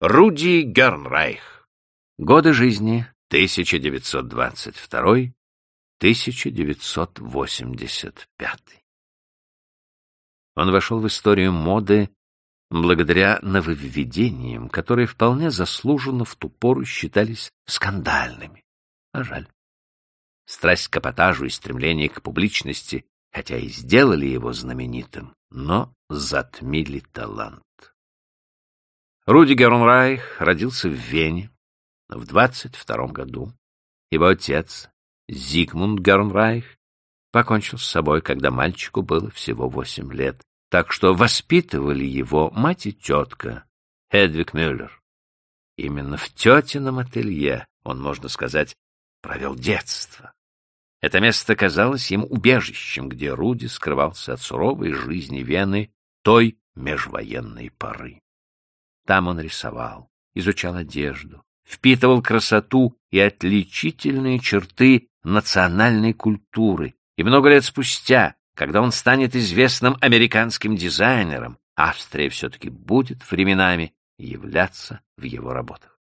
Руди Гернрайх. Годы жизни 1922-1985. Он вошел в историю моды благодаря нововведениям, которые вполне заслуженно в ту пору считались скандальными. А жаль. Страсть к эпатажу и стремление к публичности, хотя и сделали его знаменитым, но затмили талант. Руди Гернрайх родился в Вене в 22 году. Его отец, Зигмунд Гернрайх, покончил с собой, когда мальчику было всего восемь лет, так что воспитывали его мать и тетка Эдвиг Мюллер. Именно в тетином ателье он, можно сказать, провел детство. Это место казалось ему убежищем, где Руди скрывался от суровой жизни Вены той межвоенной поры. Там он рисовал, изучал одежду, впитывал красоту и отличительные черты национальной культуры, и много лет спустя, когда он станет известным американским дизайнером, Австрия все-таки будет временами являться в его работах.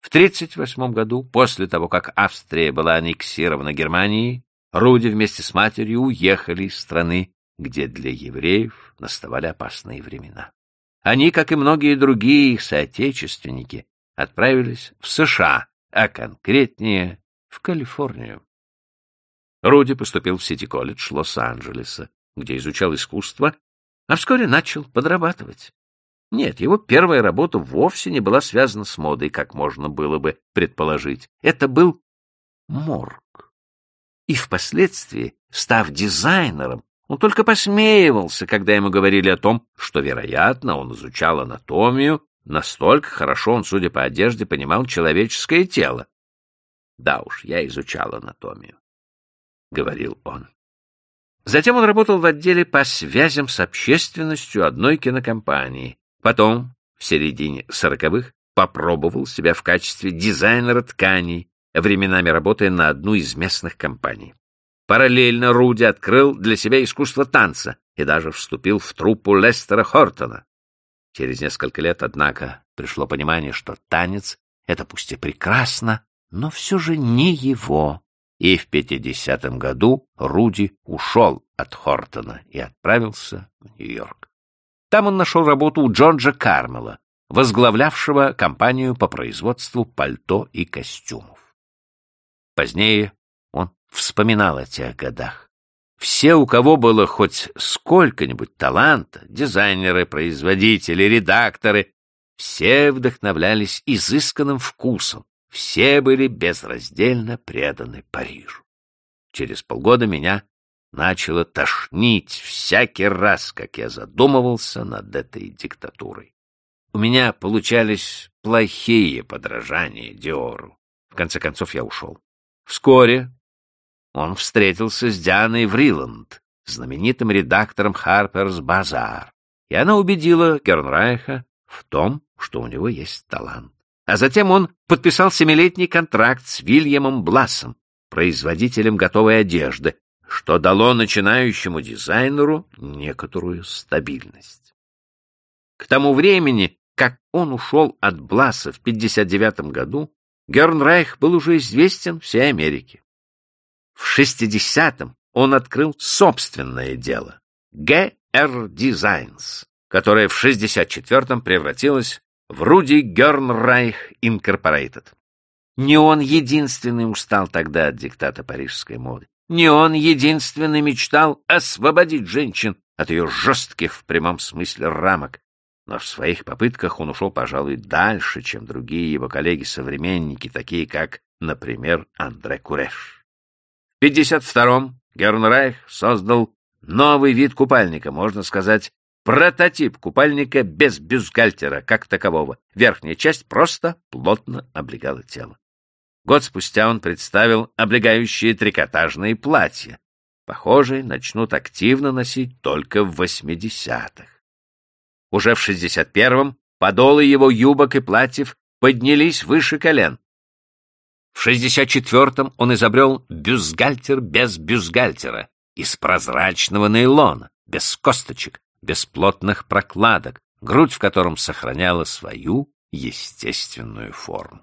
В 1938 году, после того, как Австрия была аннексирована Германией, Руди вместе с матерью уехали из страны, где для евреев наставали опасные времена. Они, как и многие другие их соотечественники, отправились в США, а конкретнее в Калифорнию. Руди поступил в Сити-колледж Лос-Анджелеса, где изучал искусство, а вскоре начал подрабатывать. Нет, его первая работа вовсе не была связана с модой, как можно было бы предположить. Это был морг. И впоследствии, став дизайнером, он только посмеивался, когда ему говорили о том, что, вероятно, он изучал анатомию, настолько хорошо он, судя по одежде, понимал человеческое тело. Да уж, я изучал анатомию, — говорил он. Затем он работал в отделе по связям с общественностью одной кинокомпании, Потом, в середине сороковых, попробовал себя в качестве дизайнера тканей, временами работая на одну из местных компаний. Параллельно Руди открыл для себя искусство танца и даже вступил в труппу Лестера Хортона. Через несколько лет, однако, пришло понимание, что танец — это пусть и прекрасно, но все же не его. И в 50-м году Руди ушел от Хортона и отправился в Нью-Йорк. Там он нашел работу у Джорджа Кармела, возглавлявшего компанию по производству пальто и костюмов. Позднее вспоминал о тех годах. Все, у кого было хоть сколько-нибудь таланта, дизайнеры, производители, редакторы, все вдохновлялись изысканным вкусом, все были безраздельно преданы Парижу. Через полгода меня начало тошнить всякий раз, как я задумывался над этой диктатурой. У меня получались плохие подражания Диору. В конце концов я ушел. Вскоре он встретился с Дианой Вриланд, знаменитым редактором Harper's Bazaar, и она убедила Гернрайха в том, что у него есть талант. А затем он подписал семилетний контракт с Вильямом Блассом, производителем готовой одежды, что дало начинающему дизайнеру некоторую стабильность. К тому времени, как он ушел от Бласа в 59 году, Гернрайх был уже известен всей Америке. В 60-м он открыл собственное дело — GR Designs, которое в 64-м превратилось в Руди Гернрайх Инкорпорейтед. Не он единственный устал тогда от диктата парижской моды. Не он единственный мечтал освободить женщин от ее жестких в прямом смысле рамок, но в своих попытках он ушел, пожалуй, дальше, чем другие его коллеги-современники, такие как, например, Андре Куреш. В 52-м Гернрайх создал новый вид купальника, можно сказать, прототип купальника без бюстгальтера как такового. Верхняя часть просто плотно облегала тело. Год спустя он представил облегающие трикотажные платья. Похожие начнут активно носить только в 80-х. Уже в 61-м подолы его юбок и платьев поднялись выше колен. В 64-м он изобрел бюстгальтер без бюстгальтера, из прозрачного нейлона, без косточек, без плотных прокладок, грудь в котором сохраняла свою естественную форму.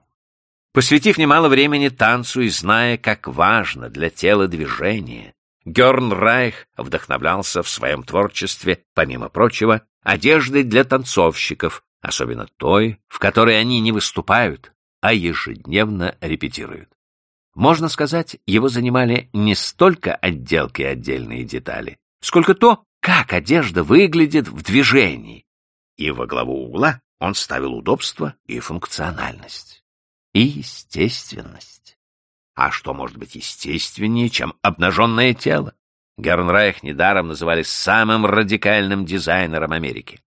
Посвятив немало времени танцу и зная, как важно для тела движение, Герн Райх вдохновлялся в своем творчестве, помимо прочего, одеждой для танцовщиков, особенно той, в которой они не выступают, а ежедневно репетируют. Можно сказать, его занимали не столько отделки и отдельные детали, сколько то, как одежда выглядит в движении. И во главу угла он ставил удобство и функциональность. И естественность. А что может быть естественнее, чем обнаженное тело? Гернрайх недаром называли самым радикальным дизайнером Америки.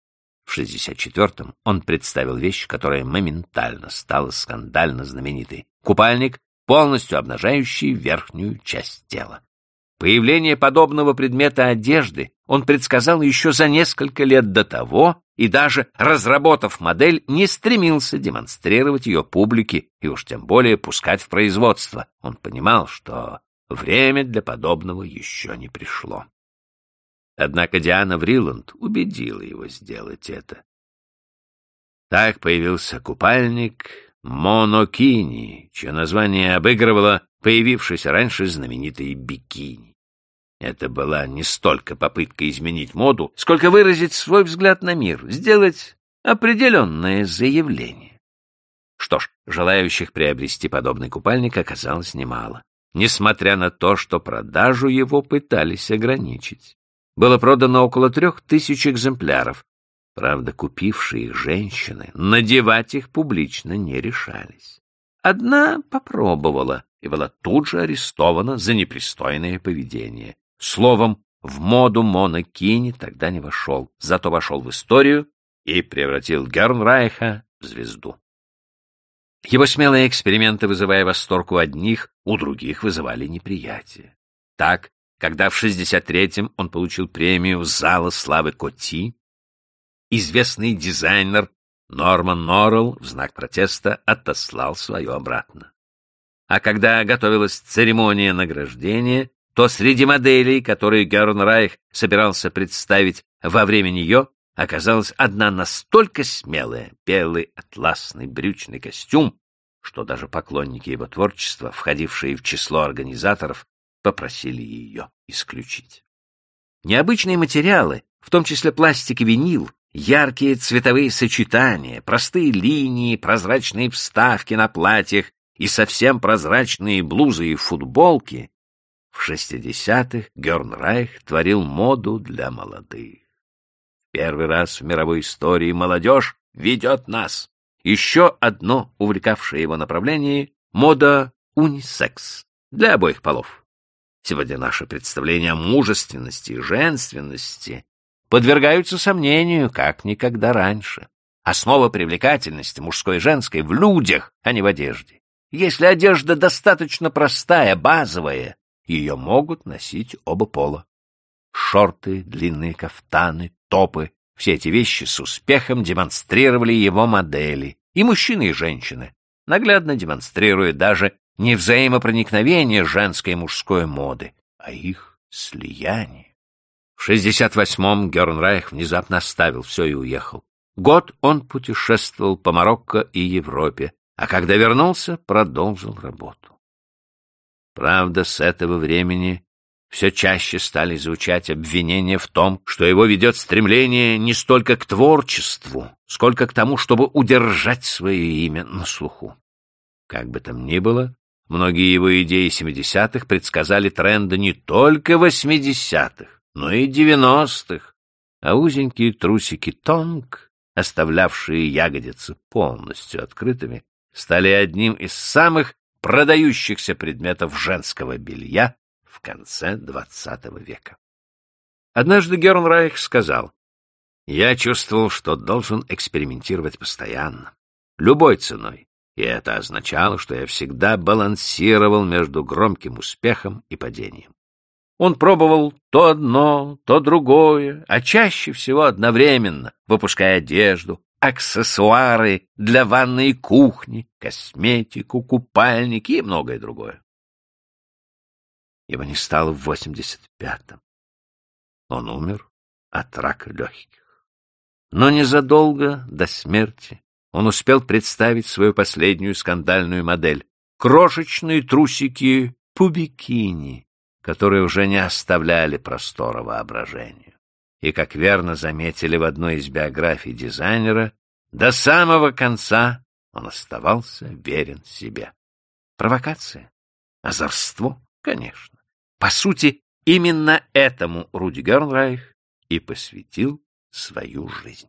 В 64-м он представил вещь, которая моментально стала скандально знаменитой. Купальник, полностью обнажающий верхнюю часть тела. Появление подобного предмета одежды он предсказал еще за несколько лет до того и даже, разработав модель, не стремился демонстрировать ее публике и уж тем более пускать в производство. Он понимал, что время для подобного еще не пришло. Однако Диана Вриланд убедила его сделать это. Так появился купальник Монокини, чье название обыгрывало появившийся раньше знаменитый бикини. Это была не столько попытка изменить моду, сколько выразить свой взгляд на мир, сделать определенное заявление. Что ж, желающих приобрести подобный купальник оказалось немало, несмотря на то, что продажу его пытались ограничить. Было продано около трех тысяч экземпляров, правда, купившие их женщины надевать их публично не решались. Одна попробовала и была тут же арестована за непристойное поведение. Словом, в моду Монокини тогда не вошел, зато вошел в историю и превратил Гернрайха в звезду. Его смелые эксперименты, вызывая восторг у одних, у других вызывали неприятие. Так, когда в 63-м он получил премию Зала славы Коти, известный дизайнер Норман Норрелл в знак протеста отослал свое обратно. А когда готовилась церемония награждения, то среди моделей, которые Гернрайх собирался представить во время нее, оказалась одна настолько смелая, белый атласный брючный костюм, что даже поклонники его творчества, входившие в число организаторов, попросили ее исключить. Необычные материалы, в том числе пластик и винил, яркие цветовые сочетания, простые линии, прозрачные вставки на платьях и совсем прозрачные блузы и футболки в шестидесятых Гернрайх творил моду для молодых. Первый раз в мировой истории молодежь ведет нас. Еще одно увлекавшее его направление — мода унисекс для обоих полов. Сегодня наши представления о мужественности и женственности подвергаются сомнению, как никогда раньше. Основа привлекательности мужской и женской в людях, а не в одежде. Если одежда достаточно простая, базовая, ее могут носить оба пола. Шорты, длинные кафтаны, топы — все эти вещи с успехом демонстрировали его модели, и мужчины, и женщины, наглядно демонстрируя даже не взаимопроникновение женской и мужской моды, а их слияние. В 68-м Гернрайх внезапно оставил все и уехал. Год он путешествовал по Марокко и Европе, а когда вернулся, продолжил работу. Правда, с этого времени все чаще стали звучать обвинения в том, что его ведет стремление не столько к творчеству, сколько к тому, чтобы удержать свое имя на слуху. Как бы там ни было, многие его идеи 70-х предсказали тренды не только 80-х, но и 90-х, а узенькие трусики тонг, оставлявшие ягодицы полностью открытыми, стали одним из самых продающихся предметов женского белья в конце XX века. Однажды Гернрайх сказал, «Я чувствовал, что должен экспериментировать постоянно, любой ценой, и это означало, что я всегда балансировал между громким успехом и падением. Он пробовал то одно, то другое, а чаще всего одновременно, выпуская одежду, аксессуары для ванной и кухни, косметику, купальники и многое другое. Его не стало в 85-м. Он умер от рака легких. Но незадолго до смерти он успел представить свою последнюю скандальную модель — крошечные трусики пубикини, которые уже не оставляли простора воображению. И, как верно заметили в одной из биографий дизайнера, до самого конца он оставался верен себе. Провокация? Озорство? Конечно. По сути, именно этому Руди Гернрайх и посвятил свою жизнь.